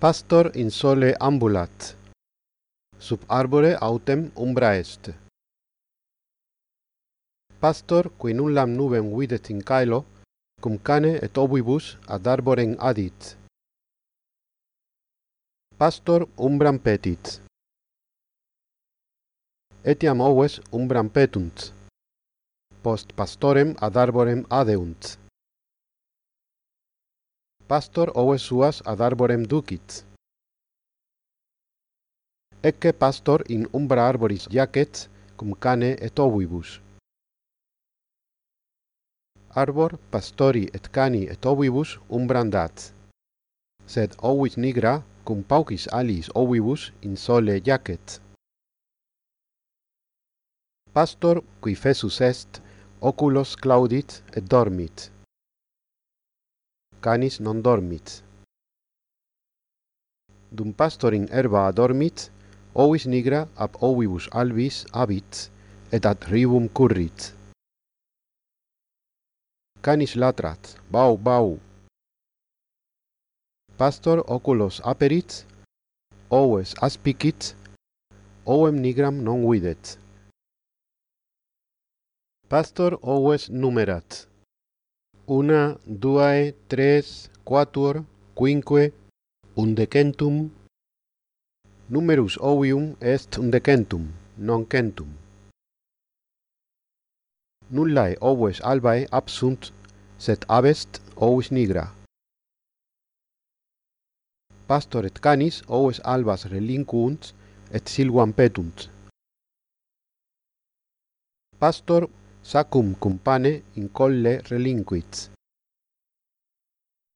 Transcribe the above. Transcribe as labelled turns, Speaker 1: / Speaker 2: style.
Speaker 1: Pastor in sole ambulat. Sub arbore autem umbra est. Pastor qui nullam nubem videt in caelo, cum cane et ovibus ad arborem adit. Pastor umbram petit. Etiam oves umbram petunt. Post pastorem ad arborem adeunt pastor oves suas ad arborem ducit. Ecce pastor in umbra arboris jacet, cum cane et ovibus. Arbor pastori et cani et ovibus umbram dat. Sed ovis nigra, cum paucis alis ovibus in sole jacet. Pastor, qui fesus est, oculos claudit et dormit canis non dormit. Dum pastorin herba adormit, ovis nigra ab ovibus albis habit, et ad ribum currit. Canis latrat, bau bau. Pastor oculos aperit, oves aspicit, ovem nigram non videt. Pastor oves numerat una, duae, tres, quatuor, quinque, undecentum. Numerus ovium est undecentum, non centum. Nullae ovues albae absunt, sed abest ovis nigra. Pastor et canis oves albas relinquunt et silvam petunt. Pastor sacum cum pane in colle relinquits